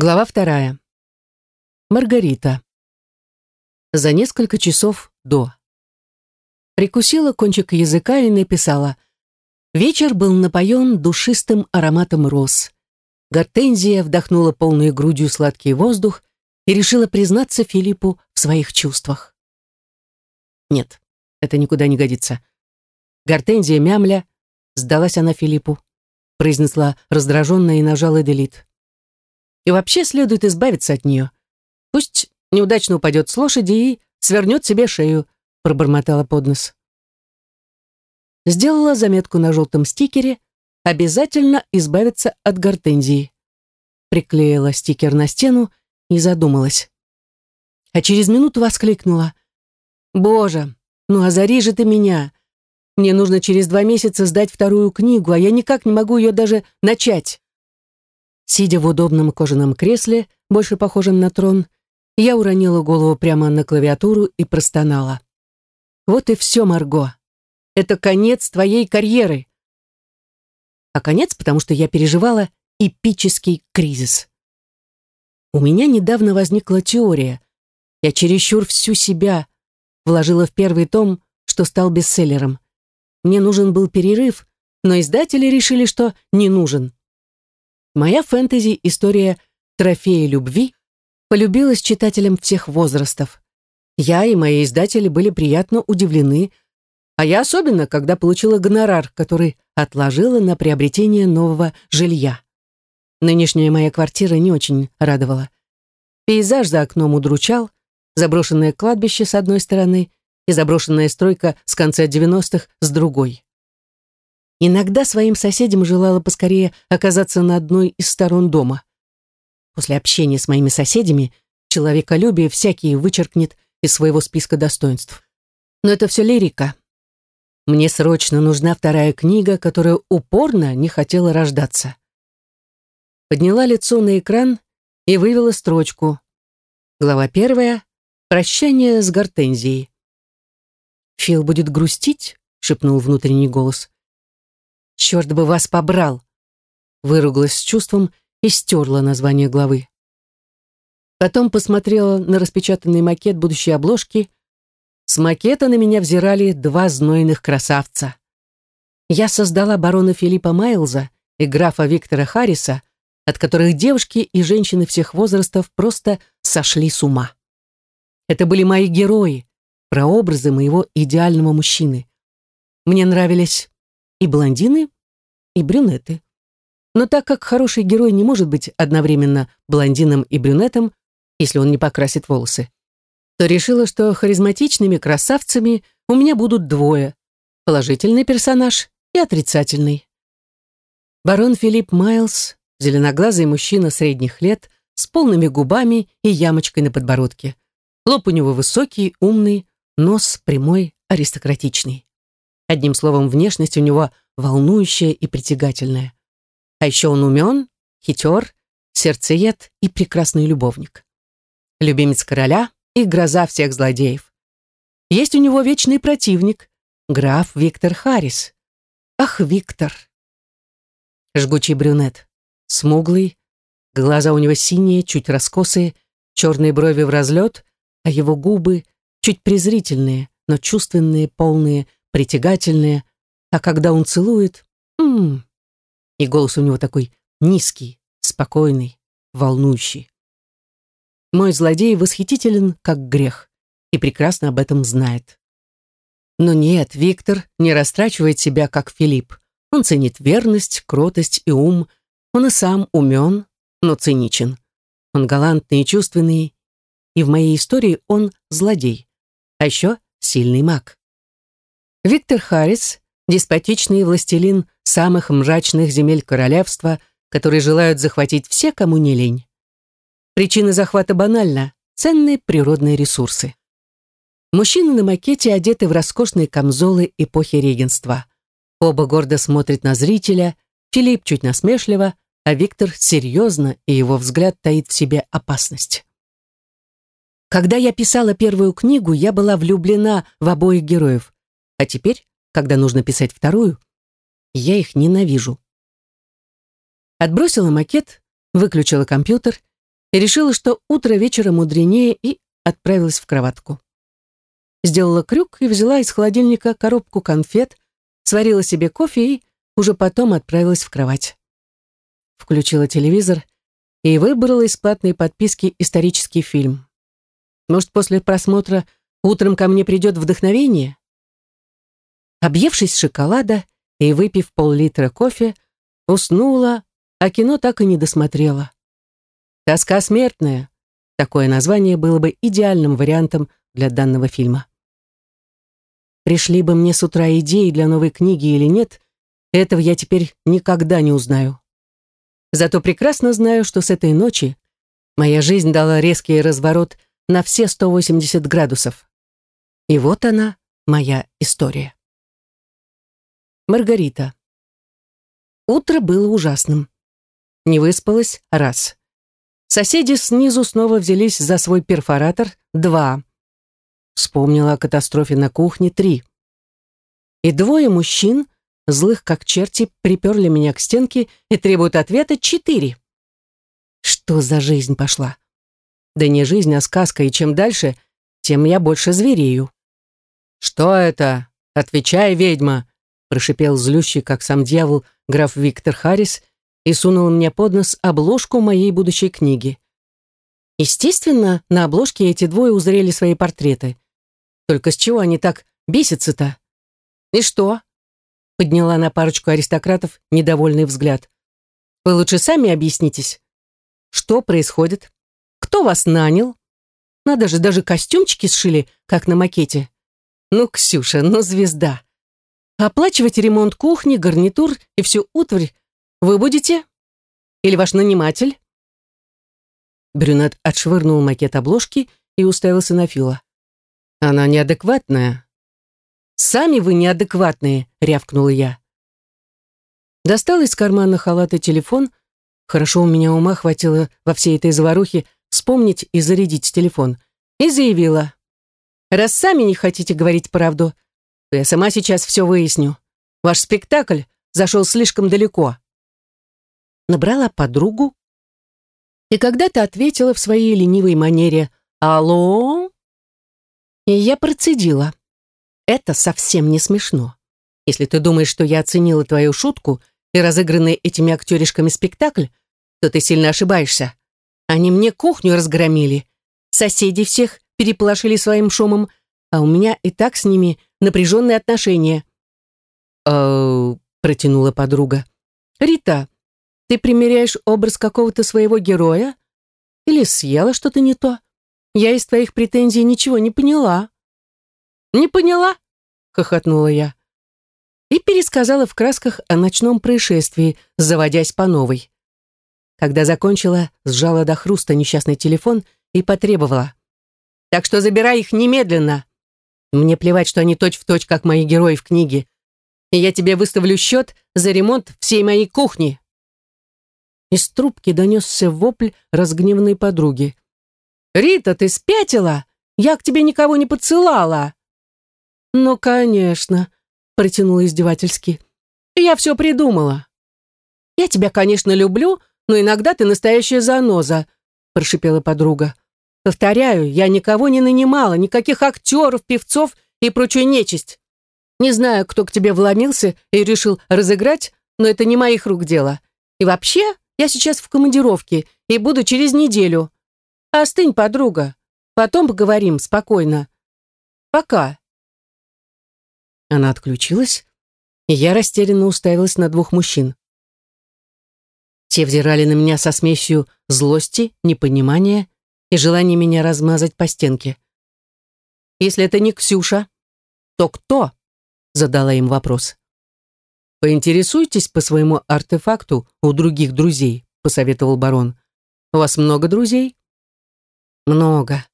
Глава вторая. Маргарита. За несколько часов до. Прикусила кончик языка и написала. Вечер был напоен душистым ароматом роз. Гортензия вдохнула полной грудью сладкий воздух и решила признаться Филиппу в своих чувствах. Нет, это никуда не годится. Гортензия мямля, сдалась она Филиппу, произнесла раздраженно и нажала делит. И вообще следует избавиться от нее. Пусть неудачно упадет с лошади и свернет себе шею, пробормотала под нос. Сделала заметку на желтом стикере «Обязательно избавиться от гортензии». Приклеила стикер на стену и задумалась. А через минуту воскликнула. «Боже, ну озари же ты меня! Мне нужно через два месяца сдать вторую книгу, а я никак не могу ее даже начать». Сидя в удобном кожаном кресле, больше похожем на трон, я уронила голову прямо на клавиатуру и простонала. «Вот и все, Марго. Это конец твоей карьеры». А конец, потому что я переживала эпический кризис. У меня недавно возникла теория. Я чересчур всю себя вложила в первый том, что стал бестселлером. Мне нужен был перерыв, но издатели решили, что не нужен. Моя фэнтези-история «Трофеи любви» полюбилась читателям всех возрастов. Я и мои издатели были приятно удивлены, а я особенно, когда получила гонорар, который отложила на приобретение нового жилья. Нынешняя моя квартира не очень радовала. Пейзаж за окном удручал, заброшенное кладбище с одной стороны и заброшенная стройка с конца 90-х с другой. Иногда своим соседям желала поскорее оказаться на одной из сторон дома. После общения с моими соседями человеколюбие всякий вычеркнет из своего списка достоинств. Но это все лирика. Мне срочно нужна вторая книга, которая упорно не хотела рождаться. Подняла лицо на экран и вывела строчку. Глава первая. Прощание с гортензией. «Фил будет грустить?» — шепнул внутренний голос. «Черт бы вас побрал!» Выругалась с чувством и стерла название главы. Потом посмотрела на распечатанный макет будущей обложки. С макета на меня взирали два знойных красавца. Я создала барона Филиппа Майлза и графа Виктора Харриса, от которых девушки и женщины всех возрастов просто сошли с ума. Это были мои герои, прообразы моего идеального мужчины. Мне нравились и блондины, и брюнеты. Но так как хороший герой не может быть одновременно блондином и брюнетом, если он не покрасит волосы, то решила, что харизматичными красавцами у меня будут двое – положительный персонаж и отрицательный. Барон Филипп Майлз, зеленоглазый мужчина средних лет, с полными губами и ямочкой на подбородке. Лоб у него высокий, умный, нос прямой, аристократичный. Одним словом, внешность у него волнующая и притягательная. А еще он умен, хитер, сердцеед и прекрасный любовник. Любимец короля и гроза всех злодеев. Есть у него вечный противник, граф Виктор Харрис. Ах, Виктор! Жгучий брюнет, смуглый, глаза у него синие, чуть раскосые, черные брови в разлет, а его губы чуть презрительные, но чувственные, полные, притягательные, а когда он целует... М -м, и голос у него такой низкий, спокойный, волнующий. Мой злодей восхитителен, как грех, и прекрасно об этом знает. Но нет, Виктор не растрачивает себя, как Филипп. Он ценит верность, кротость и ум. Он и сам умен, но циничен. Он галантный и чувственный, и в моей истории он злодей. А еще сильный маг. Виктор Харрис, деспотичный властелин самых мрачных земель королевства, которые желают захватить все, кому не лень. Причина захвата банальна – ценные природные ресурсы. Мужчины на макете одеты в роскошные камзолы эпохи регенства. Оба гордо смотрят на зрителя, Филипп чуть насмешливо, а Виктор серьезно, и его взгляд таит в себе опасность. Когда я писала первую книгу, я была влюблена в обоих героев, а теперь, когда нужно писать вторую, я их ненавижу. Отбросила макет, выключила компьютер и решила, что утро вечера мудренее, и отправилась в кроватку. Сделала крюк и взяла из холодильника коробку конфет, сварила себе кофе и уже потом отправилась в кровать. Включила телевизор и выбрала из платной подписки исторический фильм. Может, после просмотра утром ко мне придет вдохновение? Объевшись шоколада и выпив пол-литра кофе, уснула, а кино так и не досмотрела. «Тоска смертная» — такое название было бы идеальным вариантом для данного фильма. Пришли бы мне с утра идеи для новой книги или нет, этого я теперь никогда не узнаю. Зато прекрасно знаю, что с этой ночи моя жизнь дала резкий разворот на все 180 градусов. И вот она, моя история. Маргарита. Утро было ужасным. Не выспалась — раз. Соседи снизу снова взялись за свой перфоратор — два. Вспомнила о катастрофе на кухне — три. И двое мужчин, злых как черти, приперли меня к стенке и требуют ответа — четыре. Что за жизнь пошла? Да не жизнь, а сказка, и чем дальше, тем я больше зверею. «Что это? Отвечай, ведьма!» Прошипел злющий, как сам дьявол, граф Виктор Харрис и сунул мне под нос обложку моей будущей книги. Естественно, на обложке эти двое узрели свои портреты. Только с чего они так бесятся-то? И что? Подняла на парочку аристократов недовольный взгляд. Вы лучше сами объяснитесь. Что происходит? Кто вас нанял? Надо же, даже костюмчики сшили, как на макете. Ну, Ксюша, ну звезда. Оплачивать ремонт кухни, гарнитур и всю утварь вы будете? Или ваш наниматель?» Брюнет отшвырнул макет обложки и уставился на Фила. «Она неадекватная». «Сами вы неадекватные», — рявкнула я. Достал из кармана халата телефон. Хорошо у меня ума хватило во всей этой заварухе вспомнить и зарядить телефон. И заявила. «Раз сами не хотите говорить правду, я сама сейчас все выясню. Ваш спектакль зашел слишком далеко. Набрала подругу, и когда-то ответила в своей ленивой манере «Алло?» И я процедила. Это совсем не смешно. Если ты думаешь, что я оценила твою шутку и разыгранный этими актеришками спектакль, то ты сильно ошибаешься. Они мне кухню разгромили. Соседи всех переполошили своим шумом, а у меня и так с ними напряженные отношения. «Э, протянула подруга. «Рита, ты примеряешь образ какого-то своего героя? Или съела что-то не то? Я из твоих претензий ничего не поняла». «Не поняла?» — хохотнула я. И пересказала в красках о ночном происшествии, заводясь по новой. Когда закончила, сжала до хруста несчастный телефон и потребовала. «Так что забирай их немедленно!» Мне плевать, что они точь-в-точь, точь, как мои герои в книге. И я тебе выставлю счет за ремонт всей моей кухни». Из трубки донесся вопль разгневанной подруги. «Рита, ты спятила? Я к тебе никого не подсылала!» «Ну, конечно», — протянула издевательски. «Я все придумала». «Я тебя, конечно, люблю, но иногда ты настоящая заноза», — прошипела подруга. Повторяю, я никого не нанимала, никаких актеров, певцов и прочую нечисть. Не знаю, кто к тебе вломился и решил разыграть, но это не моих рук дело. И вообще, я сейчас в командировке и буду через неделю. Остынь, подруга. Потом поговорим спокойно. Пока. Она отключилась, и я растерянно уставилась на двух мужчин. Те взирали на меня со смесью злости, непонимания и желание меня размазать по стенке. «Если это не Ксюша, то кто?» задала им вопрос. «Поинтересуйтесь по своему артефакту у других друзей», посоветовал барон. «У вас много друзей?» «Много.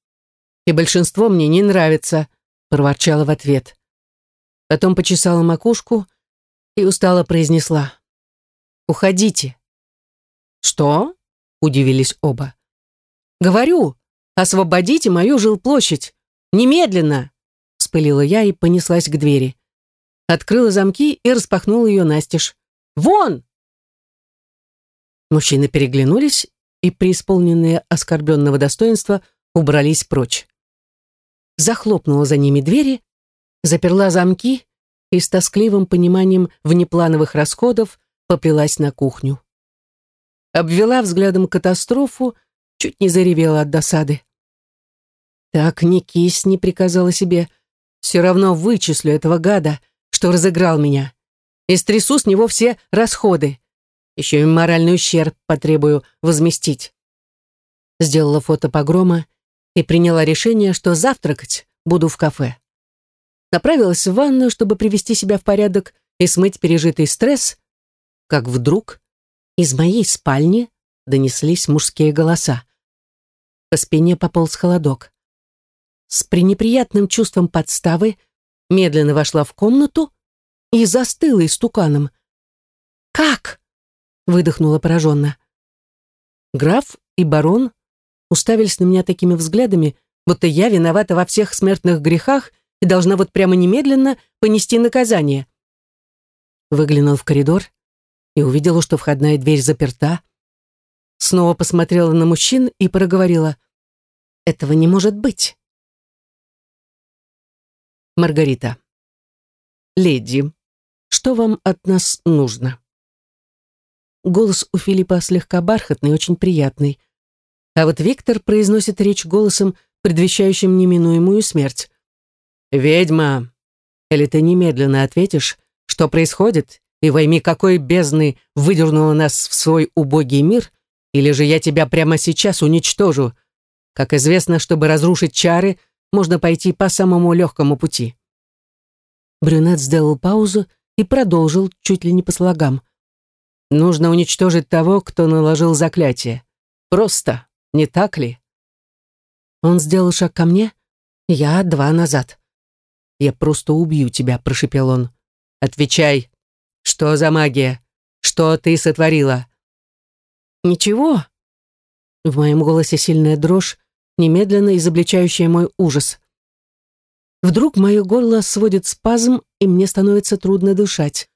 И большинство мне не нравится», проворчала в ответ. Потом почесала макушку и устало произнесла. «Уходите». «Что?» — удивились оба. Говорю, освободите мою жилплощадь. Немедленно!» Вспылила я и понеслась к двери. Открыла замки и распахнула ее настежь. «Вон!» Мужчины переглянулись и преисполненные оскорбленного достоинства убрались прочь. Захлопнула за ними двери, заперла замки и с тоскливым пониманием внеплановых расходов поплелась на кухню. Обвела взглядом катастрофу, чуть не заревела от досады. «Так, не кись», — не приказала себе, — «все равно вычислю этого гада, что разыграл меня, и стрясу с него все расходы. Еще и моральный ущерб потребую возместить». Сделала фото погрома и приняла решение, что завтракать буду в кафе. Направилась в ванную, чтобы привести себя в порядок и смыть пережитый стресс, как вдруг из моей спальни донеслись мужские голоса. По спине пополз холодок. С пренеприятным чувством подставы медленно вошла в комнату и застыла истуканом. «Как?» — выдохнула пораженно. Граф и барон уставились на меня такими взглядами, будто я виновата во всех смертных грехах и должна вот прямо немедленно понести наказание. Выглянул в коридор и увидела, что входная дверь заперта. Снова посмотрела на мужчин и проговорила. «Этого не может быть». Маргарита. «Леди, что вам от нас нужно?» Голос у Филиппа слегка бархатный, очень приятный. А вот Виктор произносит речь голосом, предвещающим неминуемую смерть. «Ведьма, или ты немедленно ответишь, что происходит, и во имя какой бездны выдернула нас в свой убогий мир, или же я тебя прямо сейчас уничтожу. Как известно, чтобы разрушить чары, можно пойти по самому легкому пути». Брюнет сделал паузу и продолжил чуть ли не по слогам. «Нужно уничтожить того, кто наложил заклятие. Просто, не так ли?» Он сделал шаг ко мне, я два назад. «Я просто убью тебя», — прошепел он. «Отвечай, что за магия? Что ты сотворила?» «Ничего». В моем голосе сильная дрожь, немедленно изобличающая мой ужас. Вдруг мое горло сводит спазм, и мне становится трудно дышать.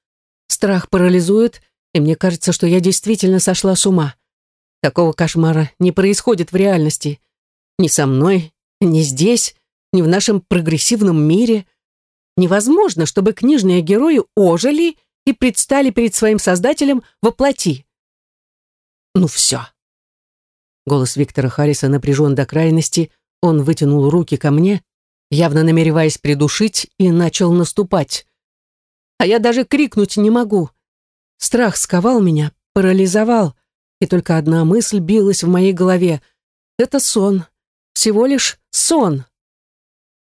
Страх парализует, и мне кажется, что я действительно сошла с ума. Такого кошмара не происходит в реальности. Ни со мной, ни здесь, ни в нашем прогрессивном мире. Невозможно, чтобы книжные герои ожили и предстали перед своим создателем во плоти. Ну все. Голос Виктора Харриса напряжен до крайности, он вытянул руки ко мне, явно намереваясь придушить, и начал наступать. А я даже крикнуть не могу. Страх сковал меня, парализовал, и только одна мысль билась в моей голове. Это сон, всего лишь сон.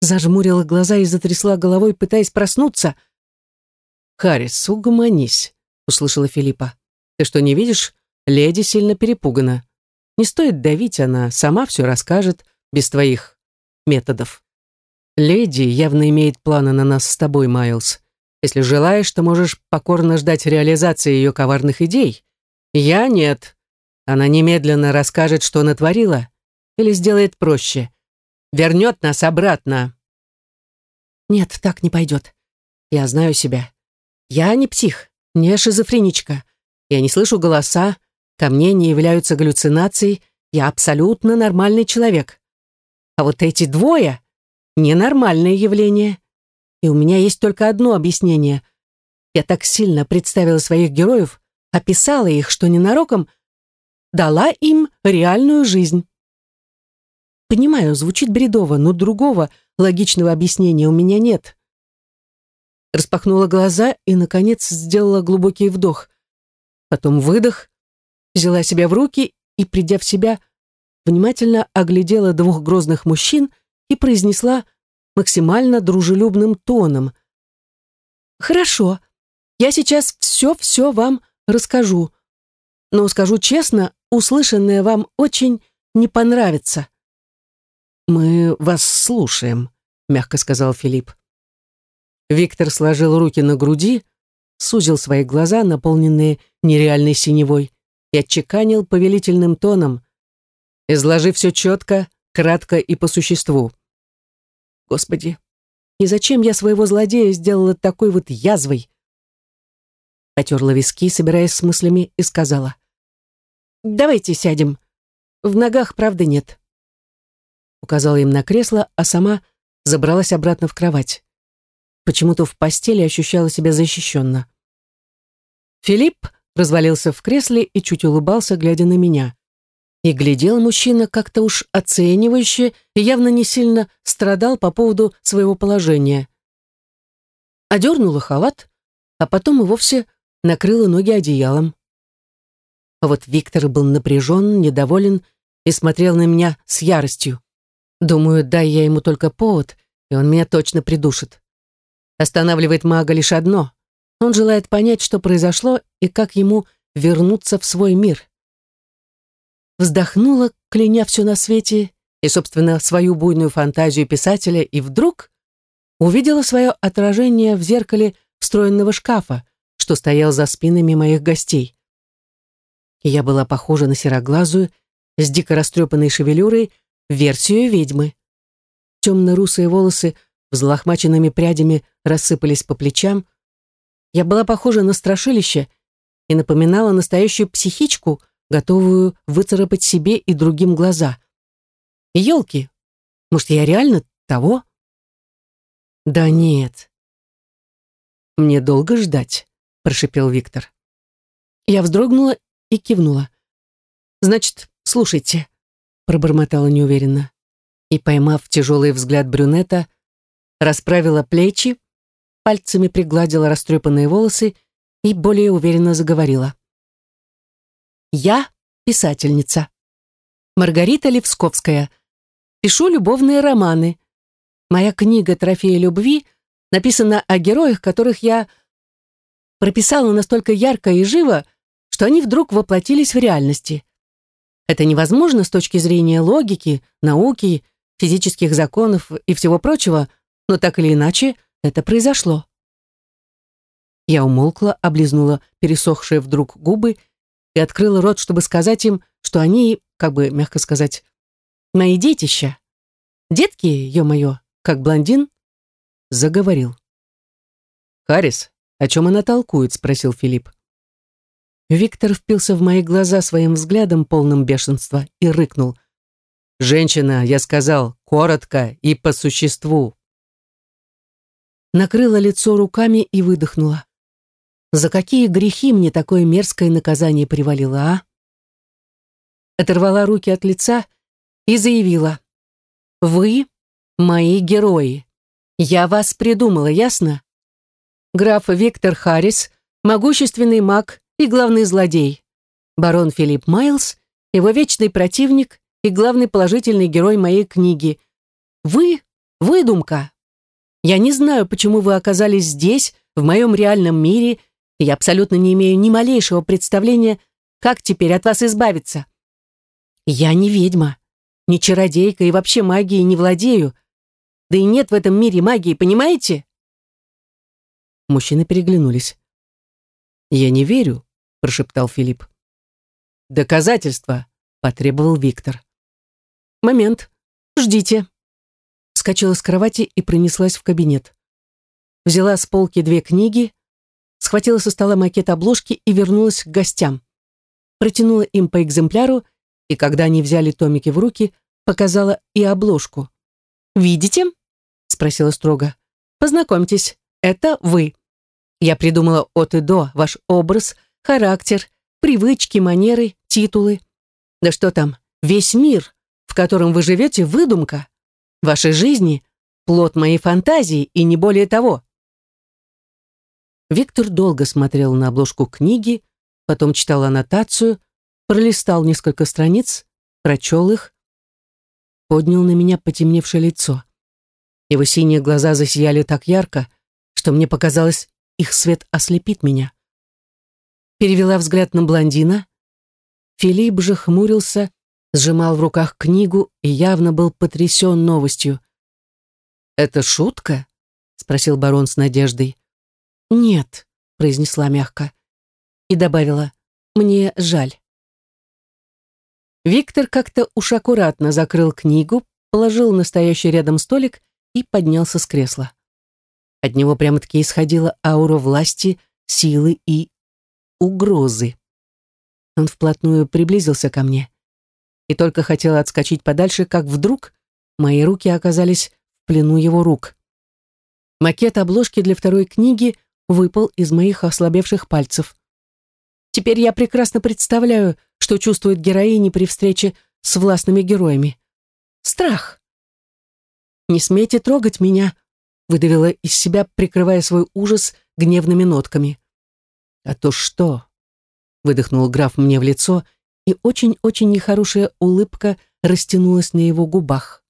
Зажмурила глаза и затрясла головой, пытаясь проснуться — «Харрис, угомонись», — услышала Филиппа. «Ты что, не видишь? Леди сильно перепугана. Не стоит давить, она сама все расскажет, без твоих методов. Леди явно имеет планы на нас с тобой, Майлз. Если желаешь, то можешь покорно ждать реализации ее коварных идей. Я нет. Она немедленно расскажет, что натворила, или сделает проще. Вернет нас обратно». «Нет, так не пойдет. Я знаю себя. Я не псих, не шизофреничка. Я не слышу голоса, ко мне не являются галлюцинации, я абсолютно нормальный человек. А вот эти двое — ненормальное явление. И у меня есть только одно объяснение. Я так сильно представила своих героев, описала их, что ненароком дала им реальную жизнь. Понимаю, звучит бредово, но другого логичного объяснения у меня нет распахнула глаза и, наконец, сделала глубокий вдох. Потом выдох, взяла себя в руки и, придя в себя, внимательно оглядела двух грозных мужчин и произнесла максимально дружелюбным тоном. «Хорошо, я сейчас все-все вам расскажу, но скажу честно, услышанное вам очень не понравится». «Мы вас слушаем», — мягко сказал Филипп. Виктор сложил руки на груди, сузил свои глаза, наполненные нереальной синевой, и отчеканил повелительным тоном, изложи все четко, кратко и по существу. Господи, и зачем я своего злодея сделала такой вот язвой? Потерла виски, собираясь с мыслями, и сказала, «Давайте сядем. в ногах, правда, нет. Указала им на кресло, а сама забралась обратно в кровать. Почему-то в постели ощущала себя защищенно. Филипп развалился в кресле и чуть улыбался, глядя на меня. И глядел мужчина как-то уж оценивающе и явно не сильно страдал по поводу своего положения. Одернула халат, а потом и вовсе накрыла ноги одеялом. А вот Виктор был напряжен, недоволен и смотрел на меня с яростью. Думаю, дай я ему только повод, и он меня точно придушит. Останавливает мага лишь одно. Он желает понять, что произошло и как ему вернуться в свой мир. Вздохнула, кляня все на свете и, собственно, свою буйную фантазию писателя, и вдруг увидела свое отражение в зеркале встроенного шкафа, что стоял за спинами моих гостей. Я была похожа на сероглазую, с дико растрепанной шевелюрой, версию ведьмы. Темно-русые волосы взлохмаченными прядями рассыпались по плечам. Я была похожа на страшилище и напоминала настоящую психичку, готовую выцарапать себе и другим глаза. Елки, может, я реально того? Да нет. Мне долго ждать, прошипел Виктор. Я вздрогнула и кивнула. Значит, слушайте, пробормотала неуверенно и, поймав тяжелый взгляд брюнета, расправила плечи, пальцами пригладила растрепанные волосы и более уверенно заговорила. «Я писательница. Маргарита Левсковская. Пишу любовные романы. Моя книга «Трофеи любви» написана о героях, которых я прописала настолько ярко и живо, что они вдруг воплотились в реальности. Это невозможно с точки зрения логики, науки, физических законов и всего прочего, но так или иначе это произошло. Я умолкла, облизнула пересохшие вдруг губы и открыла рот, чтобы сказать им, что они, как бы мягко сказать, мои детища. Детки, ё-моё, как блондин, заговорил. «Харрис, о чем она толкует?» — спросил Филипп. Виктор впился в мои глаза своим взглядом, полным бешенства, и рыкнул. «Женщина, я сказал, коротко и по существу накрыла лицо руками и выдохнула. За какие грехи мне такое мерзкое наказание привалило, а? Оторвала руки от лица и заявила. «Вы мои герои. Я вас придумала, ясно? Граф Виктор Харрис, могущественный маг и главный злодей. Барон Филипп Майлз, его вечный противник и главный положительный герой моей книги. Вы — выдумка, я не знаю, почему вы оказались здесь, в моем реальном мире, и я абсолютно не имею ни малейшего представления, как теперь от вас избавиться. Я не ведьма, не чародейка и вообще магией не владею. Да и нет в этом мире магии, понимаете? Мужчины переглянулись. «Я не верю», — прошептал Филипп. «Доказательства», — потребовал Виктор. «Момент. Ждите», вскочила с кровати и принеслась в кабинет. Взяла с полки две книги, схватила со стола макет обложки и вернулась к гостям. Протянула им по экземпляру, и когда они взяли томики в руки, показала и обложку. «Видите?» — спросила строго. «Познакомьтесь, это вы. Я придумала от и до ваш образ, характер, привычки, манеры, титулы. Да что там, весь мир, в котором вы живете, выдумка вашей жизни — плод моей фантазии и не более того. Виктор долго смотрел на обложку книги, потом читал аннотацию, пролистал несколько страниц, прочел их, поднял на меня потемневшее лицо. Его синие глаза засияли так ярко, что мне показалось, их свет ослепит меня. Перевела взгляд на блондина. Филипп же хмурился сжимал в руках книгу и явно был потрясен новостью. «Это шутка?» — спросил барон с надеждой. «Нет», — произнесла мягко и добавила, «мне жаль». Виктор как-то уж аккуратно закрыл книгу, положил настоящий рядом столик и поднялся с кресла. От него прямо-таки исходила аура власти, силы и угрозы. Он вплотную приблизился ко мне и только хотела отскочить подальше, как вдруг мои руки оказались в плену его рук. Макет обложки для второй книги выпал из моих ослабевших пальцев. Теперь я прекрасно представляю, что чувствует героини при встрече с властными героями. Страх. «Не смейте трогать меня», — выдавила из себя, прикрывая свой ужас гневными нотками. «А то что?» — выдохнул граф мне в лицо, и очень-очень нехорошая улыбка растянулась на его губах.